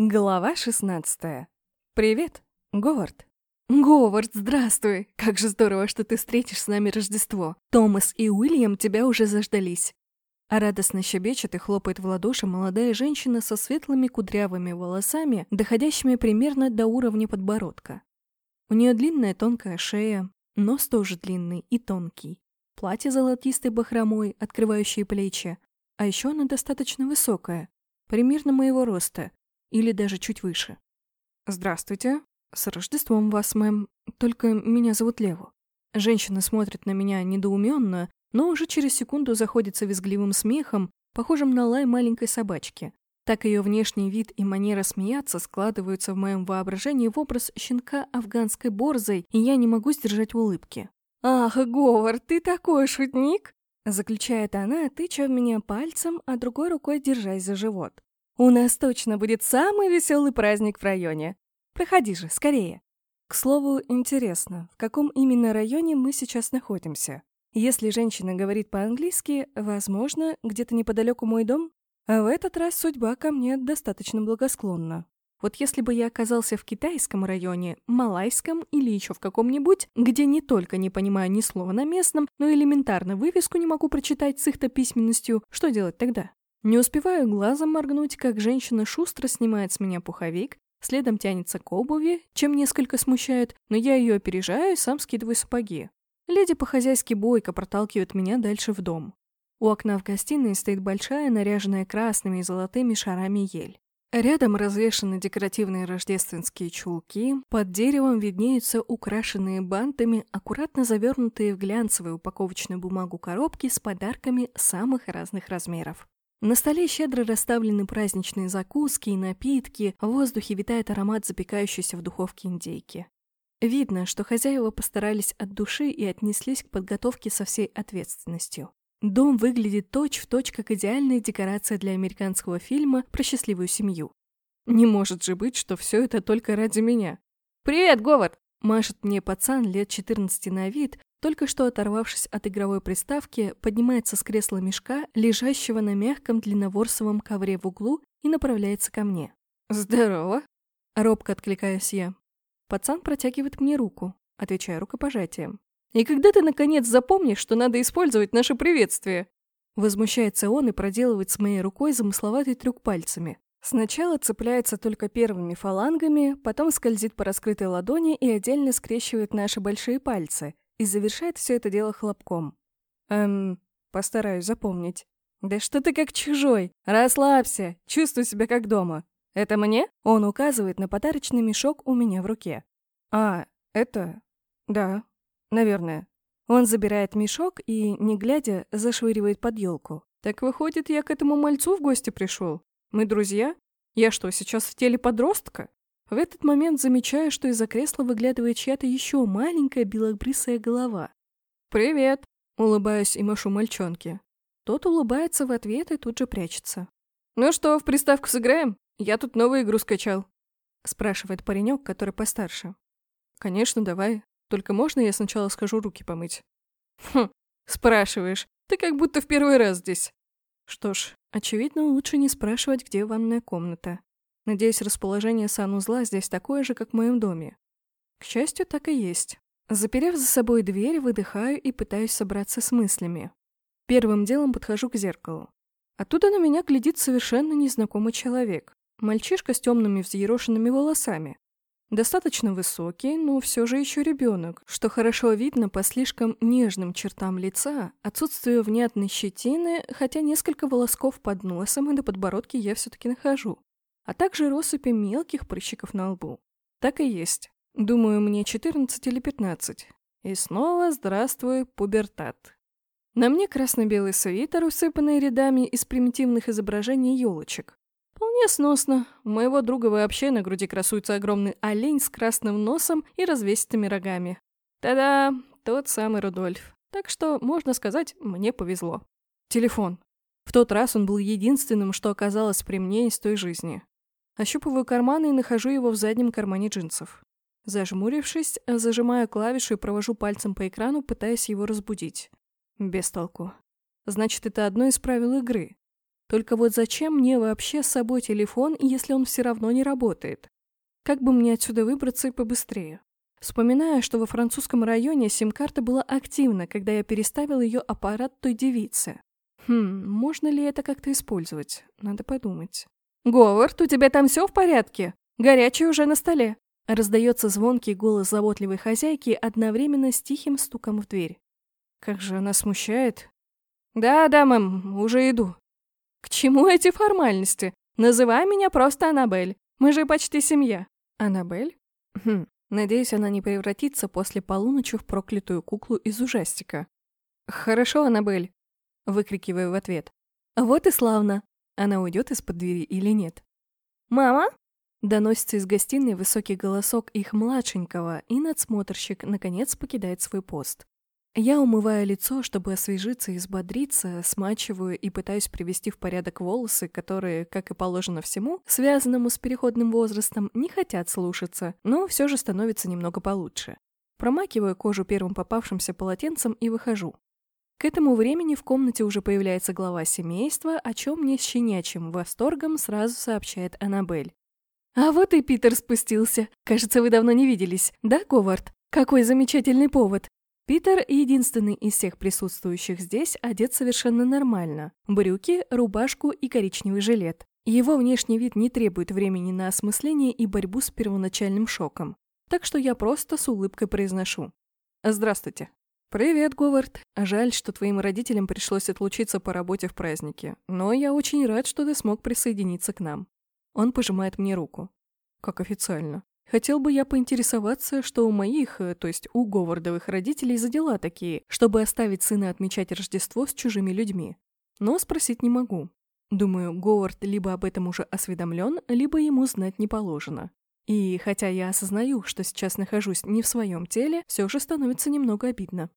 Глава 16. Привет, Говард. Говард, здравствуй! Как же здорово, что ты встретишь с нами Рождество. Томас и Уильям тебя уже заждались. А радостно щебечет и хлопает в ладоши молодая женщина со светлыми кудрявыми волосами, доходящими примерно до уровня подбородка. У нее длинная тонкая шея, нос тоже длинный и тонкий, платье золотистой бахромой, открывающее плечи, а еще она достаточно высокая, примерно моего роста, или даже чуть выше. «Здравствуйте. С Рождеством вас, мэм. Только меня зовут Лево». Женщина смотрит на меня недоуменно, но уже через секунду заходится визгливым смехом, похожим на лай маленькой собачки. Так ее внешний вид и манера смеяться складываются в моем воображении в образ щенка афганской борзой, и я не могу сдержать улыбки. «Ах, Говард, ты такой шутник!» Заключает она, тыча в меня пальцем, а другой рукой держась за живот. У нас точно будет самый веселый праздник в районе. Проходи же, скорее. К слову, интересно, в каком именно районе мы сейчас находимся? Если женщина говорит по-английски, возможно, где-то неподалеку мой дом? А в этот раз судьба ко мне достаточно благосклонна. Вот если бы я оказался в китайском районе, малайском или еще в каком-нибудь, где не только не понимаю ни слова на местном, но элементарно вывеску не могу прочитать с их-то письменностью, что делать тогда? Не успеваю глазом моргнуть, как женщина шустро снимает с меня пуховик, следом тянется к обуви, чем несколько смущает, но я ее опережаю и сам скидываю сапоги. Леди по-хозяйски бойко проталкивает меня дальше в дом. У окна в гостиной стоит большая, наряженная красными и золотыми шарами ель. Рядом развешаны декоративные рождественские чулки, под деревом виднеются украшенные бантами, аккуратно завернутые в глянцевую упаковочную бумагу коробки с подарками самых разных размеров. На столе щедро расставлены праздничные закуски и напитки, в воздухе витает аромат запекающейся в духовке индейки. Видно, что хозяева постарались от души и отнеслись к подготовке со всей ответственностью. Дом выглядит точь-в-точь точь как идеальная декорация для американского фильма про счастливую семью. Не может же быть, что все это только ради меня. «Привет, Говард!» Машет мне пацан лет 14 на вид, только что оторвавшись от игровой приставки, поднимается с кресла мешка, лежащего на мягком длинноворсовом ковре в углу, и направляется ко мне. «Здорово!» — робко откликаюсь я. Пацан протягивает мне руку, отвечая рукопожатием. «И когда ты, наконец, запомнишь, что надо использовать наше приветствие?» Возмущается он и проделывает с моей рукой замысловатый трюк пальцами. Сначала цепляется только первыми фалангами, потом скользит по раскрытой ладони и отдельно скрещивает наши большие пальцы, и завершает все это дело хлопком. Эм, постараюсь запомнить. Да что ты как чужой? Расслабься, чувствуй себя как дома. Это мне? Он указывает на подарочный мешок у меня в руке. А, это... Да, наверное. Он забирает мешок и, не глядя, зашвыривает под елку. Так выходит, я к этому мальцу в гости пришел. Мы друзья? Я что, сейчас в теле подростка? В этот момент замечаю, что из-за кресла выглядывает чья-то еще маленькая белобрысая голова. «Привет!» — улыбаюсь и машу мальчонке. Тот улыбается в ответ и тут же прячется. «Ну что, в приставку сыграем? Я тут новую игру скачал», — спрашивает паренек, который постарше. «Конечно, давай. Только можно я сначала скажу руки помыть?» «Хм, спрашиваешь. Ты как будто в первый раз здесь». Что ж, очевидно, лучше не спрашивать, где ванная комната. Надеюсь, расположение санузла здесь такое же, как в моем доме. К счастью, так и есть. Заперев за собой дверь, выдыхаю и пытаюсь собраться с мыслями. Первым делом подхожу к зеркалу. Оттуда на меня глядит совершенно незнакомый человек. Мальчишка с темными взъерошенными волосами. Достаточно высокий, но все же еще ребенок, что хорошо видно по слишком нежным чертам лица, отсутствию внятной щетины, хотя несколько волосков под носом и до подбородки я все-таки нахожу а также россыпи мелких прыщиков на лбу. Так и есть. Думаю, мне 14 или 15. И снова здравствуй, пубертат. На мне красно-белый свитер, усыпанный рядами из примитивных изображений елочек. Вполне сносно. У моего друга вообще на груди красуется огромный олень с красным носом и развесистыми рогами. Та-да, тот самый Рудольф. Так что, можно сказать, мне повезло. Телефон. В тот раз он был единственным, что оказалось при мне из той жизни. Ощупываю карманы и нахожу его в заднем кармане джинсов. Зажмурившись, зажимаю клавишу и провожу пальцем по экрану, пытаясь его разбудить. Без толку. Значит, это одно из правил игры. Только вот зачем мне вообще с собой телефон, если он все равно не работает? Как бы мне отсюда выбраться и побыстрее? Вспоминаю, что во французском районе сим-карта была активна, когда я переставил ее аппарат той девицы. Хм, можно ли это как-то использовать? Надо подумать. «Говард, у тебя там все в порядке? Горячее уже на столе!» Раздается звонкий голос заботливой хозяйки одновременно с тихим стуком в дверь. Как же она смущает. «Да-да, мэм, уже иду». «К чему эти формальности? Называй меня просто Аннабель. Мы же почти семья». «Аннабель?» Хм, надеюсь, она не превратится после полуночи в проклятую куклу из ужастика. «Хорошо, Аннабель», — выкрикиваю в ответ. «Вот и славно. Она уйдет из-под двери или нет?» «Мама?» Доносится из гостиной высокий голосок их младшенького, и надсмотрщик, наконец, покидает свой пост. Я умываю лицо, чтобы освежиться и взбодриться, смачиваю и пытаюсь привести в порядок волосы, которые, как и положено всему, связанному с переходным возрастом, не хотят слушаться, но все же становится немного получше. Промакиваю кожу первым попавшимся полотенцем и выхожу. К этому времени в комнате уже появляется глава семейства, о чем мне с щенячьим восторгом сразу сообщает Аннабель. «А вот и Питер спустился. Кажется, вы давно не виделись, да, Говард? Какой замечательный повод. Питер, единственный из всех присутствующих здесь, одет совершенно нормально. Брюки, рубашку и коричневый жилет. Его внешний вид не требует времени на осмысление и борьбу с первоначальным шоком. Так что я просто с улыбкой произношу. «Здравствуйте». «Привет, Говард. Жаль, что твоим родителям пришлось отлучиться по работе в празднике, но я очень рад, что ты смог присоединиться к нам». Он пожимает мне руку. Как официально. Хотел бы я поинтересоваться, что у моих, э, то есть у Говардовых родителей за дела такие, чтобы оставить сына отмечать Рождество с чужими людьми. Но спросить не могу. Думаю, Говард либо об этом уже осведомлен, либо ему знать не положено. И хотя я осознаю, что сейчас нахожусь не в своем теле, все же становится немного обидно.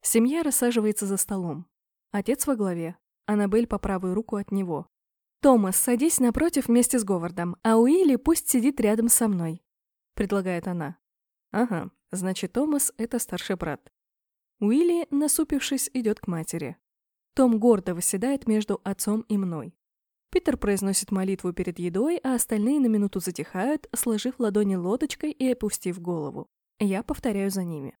Семья рассаживается за столом. Отец во главе, Аннабель по правую руку от него. «Томас, садись напротив вместе с Говардом, а Уилли пусть сидит рядом со мной. — предлагает она. «Ага, значит, Томас — это старший брат». Уилли, насупившись, идет к матери. Том гордо восседает между отцом и мной. Питер произносит молитву перед едой, а остальные на минуту затихают, сложив ладони лодочкой и опустив голову. Я повторяю за ними.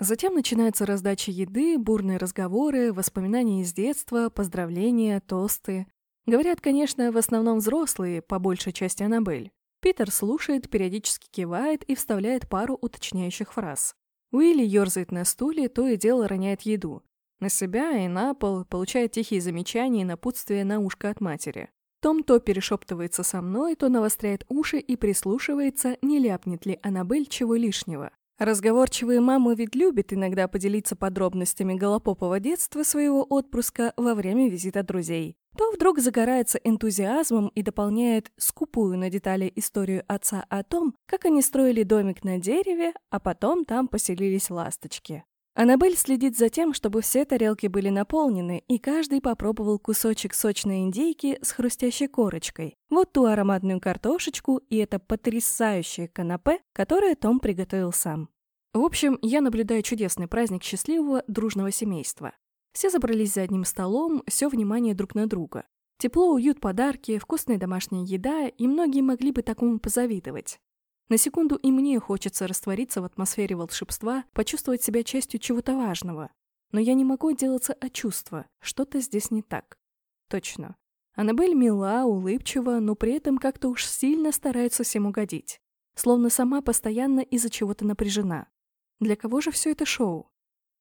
Затем начинается раздача еды, бурные разговоры, воспоминания из детства, поздравления, тосты. Говорят, конечно, в основном взрослые, по большей части Аннабель. Питер слушает, периодически кивает и вставляет пару уточняющих фраз. Уилли ерзает на стуле, то и дело роняет еду. На себя и на пол, получает тихие замечания и напутствия на ушко от матери. Том то перешептывается со мной, то навостряет уши и прислушивается, не ляпнет ли Аннабель чего лишнего. Разговорчивые мамы ведь любят иногда поделиться подробностями голопопого детства своего отпрыска во время визита друзей. То вдруг загорается энтузиазмом и дополняет скупую на детали историю отца о том, как они строили домик на дереве, а потом там поселились ласточки. Аннабель следит за тем, чтобы все тарелки были наполнены, и каждый попробовал кусочек сочной индейки с хрустящей корочкой, вот ту ароматную картошечку и это потрясающее канапе, которое Том приготовил сам. В общем, я наблюдаю чудесный праздник счастливого дружного семейства. Все забрались за одним столом, все внимание друг на друга. Тепло, уют, подарки, вкусная домашняя еда, и многие могли бы такому позавидовать. На секунду и мне хочется раствориться в атмосфере волшебства, почувствовать себя частью чего-то важного. Но я не могу отделаться от чувства, что-то здесь не так. Точно. Аннабель мила, улыбчива, но при этом как-то уж сильно старается всем угодить. Словно сама постоянно из-за чего-то напряжена. Для кого же все это шоу?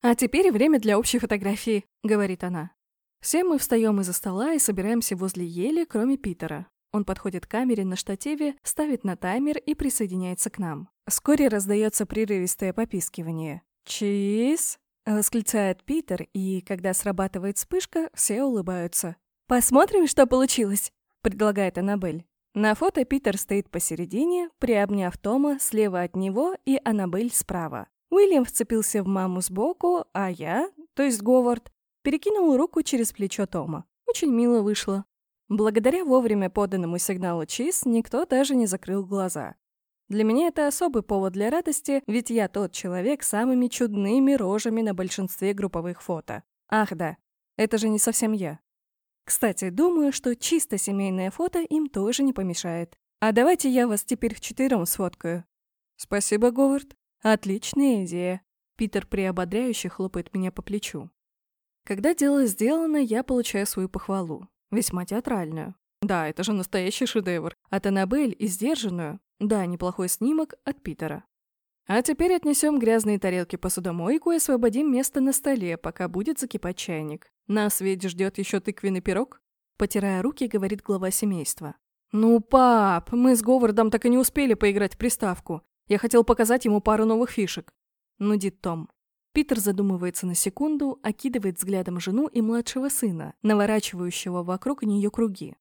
«А теперь время для общей фотографии», — говорит она. Все мы встаем из-за стола и собираемся возле ели, кроме Питера. Он подходит к камере на штативе, ставит на таймер и присоединяется к нам. Вскоре раздается прерывистое попискивание. «Чиз!» — восклицает Питер, и, когда срабатывает вспышка, все улыбаются. «Посмотрим, что получилось!» — предлагает Аннабель. На фото Питер стоит посередине, приобняв Тома слева от него и Аннабель справа. Уильям вцепился в маму сбоку, а я, то есть Говард, перекинул руку через плечо Тома. Очень мило вышло. Благодаря вовремя поданному сигналу ЧИС никто даже не закрыл глаза. Для меня это особый повод для радости, ведь я тот человек с самыми чудными рожами на большинстве групповых фото. Ах да, это же не совсем я. Кстати, думаю, что чисто семейное фото им тоже не помешает. А давайте я вас теперь вчетвером сфоткаю. Спасибо, Говард. Отличная идея. Питер приободряюще хлопает меня по плечу. Когда дело сделано, я получаю свою похвалу. Весьма театральную. Да, это же настоящий шедевр. От Аннабель и сдержанную. Да, неплохой снимок от Питера. А теперь отнесем грязные тарелки посудомойку и освободим место на столе, пока будет закипать чайник. Нас ведь ждет еще тыквенный пирог? Потирая руки, говорит глава семейства. «Ну, пап, мы с Говардом так и не успели поиграть в приставку. Я хотел показать ему пару новых фишек». Нудит Том. Питер задумывается на секунду, окидывает взглядом жену и младшего сына, наворачивающего вокруг нее круги.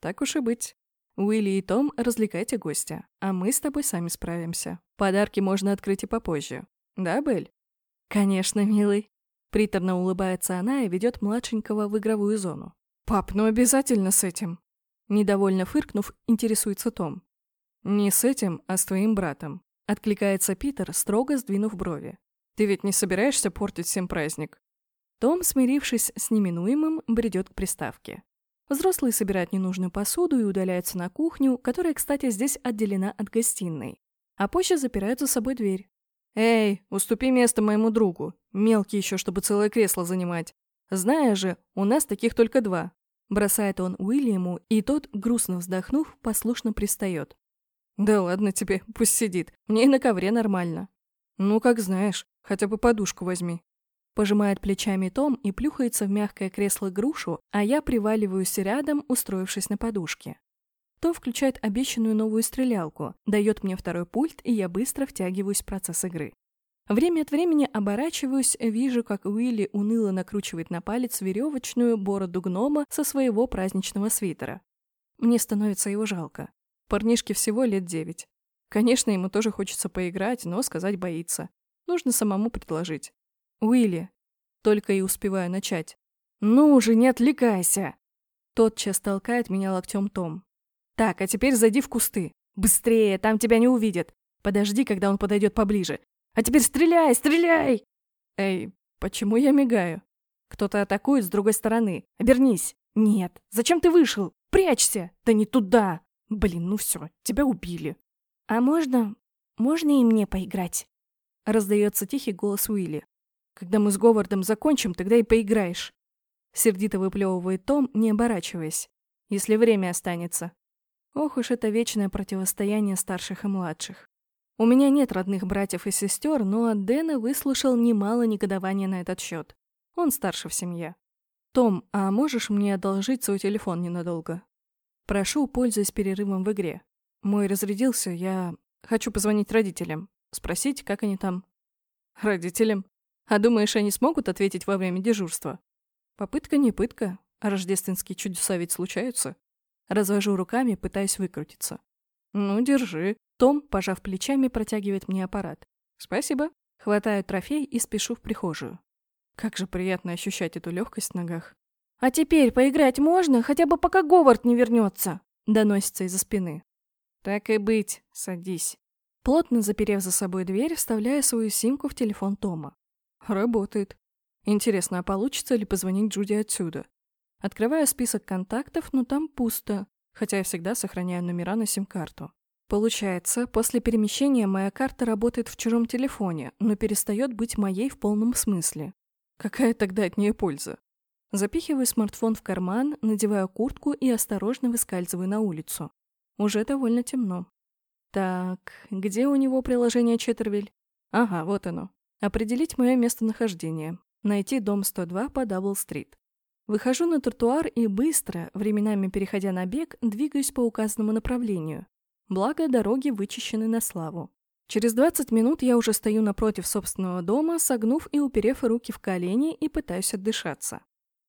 Так уж и быть. Уилли и Том, развлекайте гостя, а мы с тобой сами справимся. Подарки можно открыть и попозже. Да, Белль? Конечно, милый. Приторно улыбается она и ведет младшенького в игровую зону. Пап, ну обязательно с этим. Недовольно фыркнув, интересуется Том. Не с этим, а с твоим братом. Откликается Питер, строго сдвинув брови. Ты ведь не собираешься портить всем праздник? Том, смирившись с неминуемым, бредет к приставке. Взрослые собирают ненужную посуду и удаляются на кухню, которая, кстати, здесь отделена от гостиной. А позже запирают за собой дверь. «Эй, уступи место моему другу. Мелкий еще, чтобы целое кресло занимать. Зная же, у нас таких только два». Бросает он Уильяму, и тот, грустно вздохнув, послушно пристает. «Да ладно тебе, пусть сидит. Мне и на ковре нормально». «Ну, как знаешь, хотя бы подушку возьми». Пожимает плечами Том и плюхается в мягкое кресло грушу, а я приваливаюсь рядом, устроившись на подушке. Том включает обещанную новую стрелялку, дает мне второй пульт, и я быстро втягиваюсь в процесс игры. Время от времени оборачиваюсь, вижу, как Уилли уныло накручивает на палец веревочную бороду гнома со своего праздничного свитера. Мне становится его жалко. Парнишке всего лет девять. Конечно, ему тоже хочется поиграть, но сказать боится. Нужно самому предложить. «Уилли!» Только и успеваю начать. «Ну же, не отвлекайся!» Тотчас толкает меня локтем Том. «Так, а теперь зайди в кусты. Быстрее, там тебя не увидят. Подожди, когда он подойдет поближе. А теперь стреляй, стреляй!» «Эй, почему я мигаю? Кто-то атакует с другой стороны. Обернись!» «Нет, зачем ты вышел? Прячься!» «Да не туда!» «Блин, ну все, тебя убили!» «А можно... можно и мне поиграть?» Раздается тихий голос Уилли. Когда мы с Говардом закончим, тогда и поиграешь. Сердито выплевывает Том, не оборачиваясь. Если время останется. Ох уж это вечное противостояние старших и младших. У меня нет родных братьев и сестер, но от Дэна выслушал немало негодования на этот счет. Он старше в семье. «Том, а можешь мне одолжить свой телефон ненадолго?» «Прошу, пользуясь перерывом в игре. Мой разрядился, я хочу позвонить родителям. Спросить, как они там». «Родителям? А думаешь, они смогут ответить во время дежурства? Попытка не пытка, а рождественские чудеса ведь случаются. Развожу руками, пытаясь выкрутиться. Ну, держи. Том, пожав плечами, протягивает мне аппарат. Спасибо. Хватаю трофей и спешу в прихожую. Как же приятно ощущать эту легкость в ногах. «А теперь поиграть можно, хотя бы пока Говард не вернется?» Доносится из-за спины. «Так и быть, садись». Плотно заперев за собой дверь, вставляю свою симку в телефон Тома. Работает. Интересно, а получится ли позвонить Джуди отсюда? Открываю список контактов, но там пусто, хотя я всегда сохраняю номера на сим-карту. Получается, после перемещения моя карта работает в чужом телефоне, но перестает быть моей в полном смысле. Какая тогда от нее польза? Запихиваю смартфон в карман, надеваю куртку и осторожно выскальзываю на улицу. Уже довольно темно. Так, где у него приложение Четтервиль? Ага, вот оно. Определить мое местонахождение. Найти дом 102 по Дабл-стрит. Выхожу на тротуар и быстро, временами переходя на бег, двигаюсь по указанному направлению. Благо, дороги вычищены на славу. Через 20 минут я уже стою напротив собственного дома, согнув и уперев руки в колени и пытаюсь отдышаться.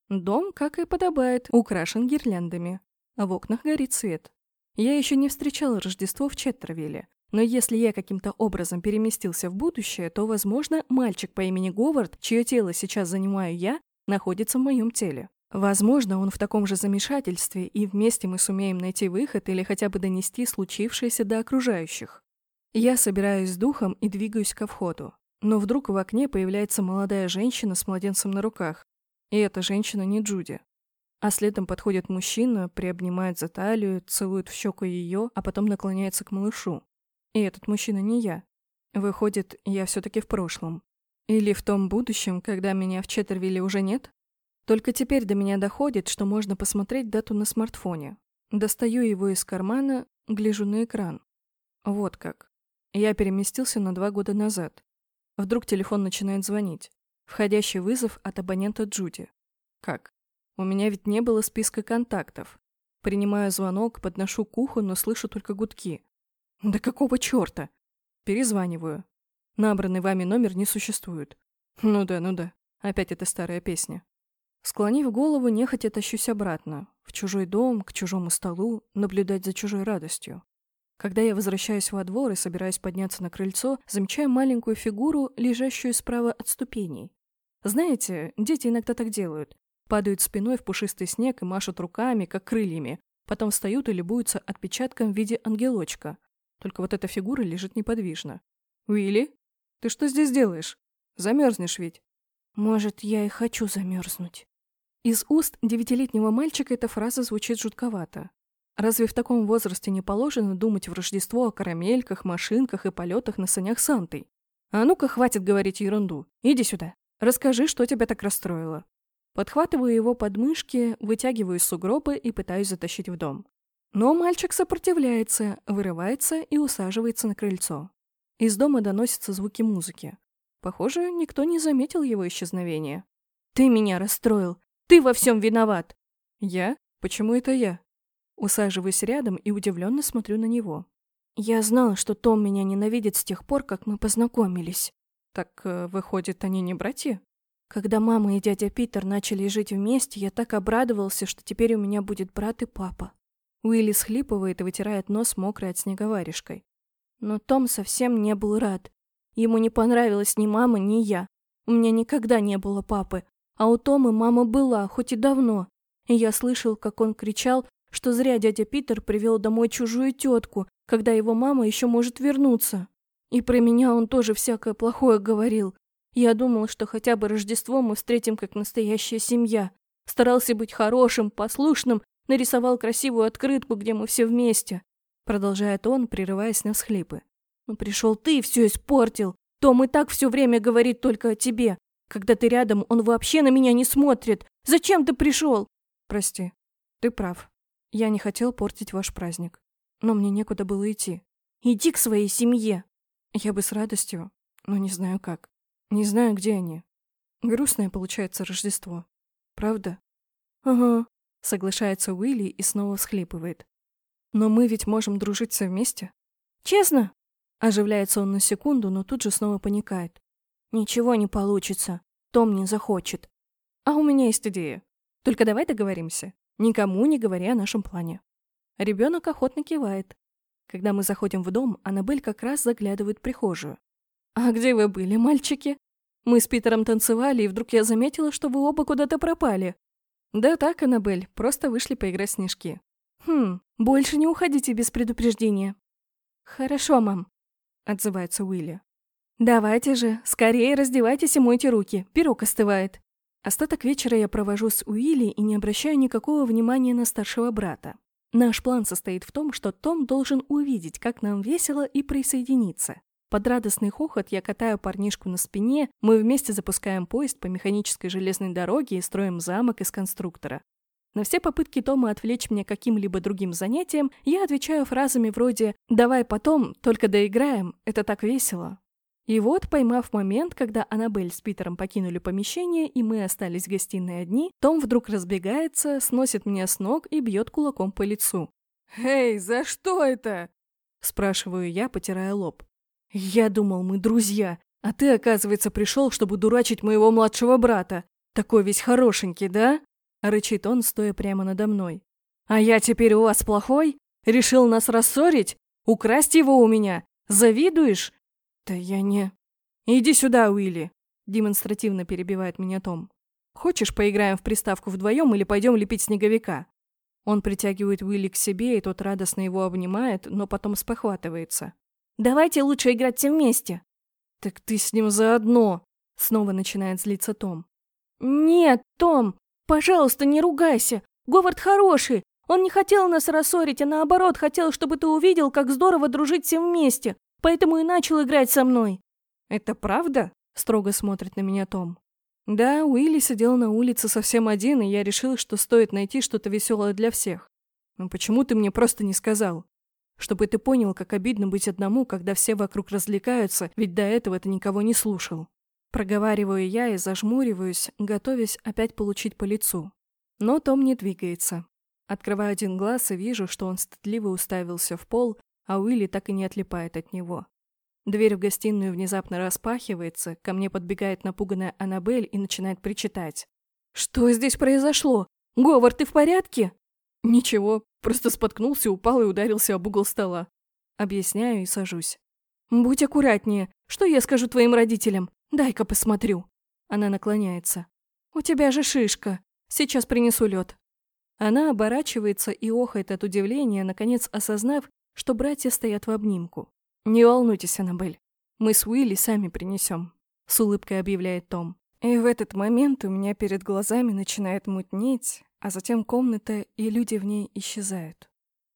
Дом, как и подобает, украшен гирляндами. В окнах горит свет. Я еще не встречала Рождество в Четтервилле, но если я каким-то образом переместился в будущее, то, возможно, мальчик по имени Говард, чье тело сейчас занимаю я, находится в моем теле. Возможно, он в таком же замешательстве, и вместе мы сумеем найти выход или хотя бы донести случившееся до окружающих. Я собираюсь с духом и двигаюсь ко входу. Но вдруг в окне появляется молодая женщина с младенцем на руках. И эта женщина не Джуди. А следом подходит мужчина, приобнимает за талию, целует в щеку ее, а потом наклоняется к малышу. И этот мужчина не я. Выходит, я все-таки в прошлом. Или в том будущем, когда меня в Четтервилле уже нет? Только теперь до меня доходит, что можно посмотреть дату на смартфоне. Достаю его из кармана, гляжу на экран. Вот как. Я переместился на два года назад. Вдруг телефон начинает звонить. Входящий вызов от абонента Джуди. Как? У меня ведь не было списка контактов. Принимаю звонок, подношу к уху, но слышу только гудки. Да какого черта? Перезваниваю. Набранный вами номер не существует. Ну да, ну да. Опять эта старая песня. Склонив голову, нехотя тащусь обратно. В чужой дом, к чужому столу, наблюдать за чужой радостью. Когда я возвращаюсь во двор и собираюсь подняться на крыльцо, замечаю маленькую фигуру, лежащую справа от ступеней. Знаете, дети иногда так делают. Падают спиной в пушистый снег и машут руками, как крыльями. Потом встают и любуются отпечатком в виде ангелочка. Только вот эта фигура лежит неподвижно. «Уилли, ты что здесь делаешь? Замерзнешь ведь?» «Может, я и хочу замерзнуть». Из уст девятилетнего мальчика эта фраза звучит жутковато. Разве в таком возрасте не положено думать в Рождество о карамельках, машинках и полетах на санях Сантой? А ну-ка, хватит говорить ерунду. Иди сюда. Расскажи, что тебя так расстроило. Подхватываю его подмышки, вытягиваю из сугроба и пытаюсь затащить в дом. Но мальчик сопротивляется, вырывается и усаживается на крыльцо. Из дома доносятся звуки музыки. Похоже, никто не заметил его исчезновения. «Ты меня расстроил! Ты во всем виноват!» «Я? Почему это я?» Усаживаюсь рядом и удивленно смотрю на него. Я знала, что Том меня ненавидит с тех пор, как мы познакомились. Так, э, выходит, они не братья? Когда мама и дядя Питер начали жить вместе, я так обрадовался, что теперь у меня будет брат и папа. Уилли схлипывает и вытирает нос мокрой от снега. Но Том совсем не был рад. Ему не понравилась ни мама, ни я. У меня никогда не было папы, а у Тома мама была, хоть и давно. И я слышал, как он кричал, что зря дядя Питер привел домой чужую тетку, когда его мама еще может вернуться. И про меня он тоже всякое плохое говорил. Я думал, что хотя бы Рождество мы встретим как настоящая семья. Старался быть хорошим, послушным, нарисовал красивую открытку, где мы все вместе. Продолжает он, прерываясь на всхлипы. Но пришел ты и все испортил. Том и так все время говорит только о тебе. Когда ты рядом, он вообще на меня не смотрит. Зачем ты пришел? Прости, ты прав. Я не хотел портить ваш праздник, но мне некуда было идти. Иди к своей семье. Я бы с радостью, но не знаю как. Не знаю, где они. Грустное получается Рождество. Правда? Ага. Соглашается Уилли и снова всхлипывает. Но мы ведь можем дружить вместе. Честно? Оживляется он на секунду, но тут же снова паникает. Ничего не получится. Том не захочет. А у меня есть идея. Только давай договоримся. Никому не говоря о нашем плане. Ребенок охотно кивает. Когда мы заходим в дом, Аннабель как раз заглядывает в прихожую. «А где вы были, мальчики? Мы с Питером танцевали, и вдруг я заметила, что вы оба куда-то пропали». «Да так, Аннабель, просто вышли поиграть снежки». «Хм, больше не уходите без предупреждения». «Хорошо, мам», — отзывается Уилли. «Давайте же, скорее раздевайтесь и мойте руки, пирог остывает». Остаток вечера я провожу с Уилли и не обращаю никакого внимания на старшего брата. Наш план состоит в том, что Том должен увидеть, как нам весело, и присоединиться. Под радостный хохот я катаю парнишку на спине, мы вместе запускаем поезд по механической железной дороге и строим замок из конструктора. На все попытки Тома отвлечь меня каким-либо другим занятием, я отвечаю фразами вроде «давай потом, только доиграем, это так весело». И вот, поймав момент, когда Аннабель с Питером покинули помещение, и мы остались в гостиной одни, Том вдруг разбегается, сносит меня с ног и бьет кулаком по лицу. «Эй, за что это?» – спрашиваю я, потирая лоб. «Я думал, мы друзья, а ты, оказывается, пришел, чтобы дурачить моего младшего брата. Такой весь хорошенький, да?» – рычит он, стоя прямо надо мной. «А я теперь у вас плохой? Решил нас рассорить? Украсть его у меня? Завидуешь? «Да я не...» «Иди сюда, Уилли!» Демонстративно перебивает меня Том. «Хочешь, поиграем в приставку вдвоем или пойдем лепить снеговика?» Он притягивает Уилли к себе, и тот радостно его обнимает, но потом спохватывается. «Давайте лучше играть все вместе!» «Так ты с ним заодно!» Снова начинает злиться Том. «Нет, Том! Пожалуйста, не ругайся. Говард хороший. Он не хотел нас рассорить, а наоборот хотел, чтобы ты увидел, как здорово дружить всем вместе. Поэтому и начал играть со мной. Это правда? Строго смотрит на меня Том. Да, Уилли сидел на улице совсем один, и я решил, что стоит найти что-то веселое для всех. Но почему ты мне просто не сказал? Чтобы ты понял, как обидно быть одному, когда все вокруг развлекаются, ведь до этого ты никого не слушал. Проговариваю я и зажмуриваюсь, готовясь опять получить по лицу. Но Том не двигается. Открываю один глаз и вижу, что он стыдливо уставился в пол, а Уилли так и не отлипает от него. Дверь в гостиную внезапно распахивается, ко мне подбегает напуганная Аннабель и начинает причитать. «Что здесь произошло? Говор, ты в порядке?» «Ничего, просто споткнулся, упал и ударился об угол стола». Объясняю и сажусь. «Будь аккуратнее. Что я скажу твоим родителям? Дай-ка посмотрю». Она наклоняется. «У тебя же шишка. Сейчас принесу лед». Она оборачивается и охает от удивления, наконец осознав, что братья стоят в обнимку. «Не волнуйтесь, Аннабель. Мы с Уилли сами принесем», — с улыбкой объявляет Том. И в этот момент у меня перед глазами начинает мутнеть, а затем комната и люди в ней исчезают.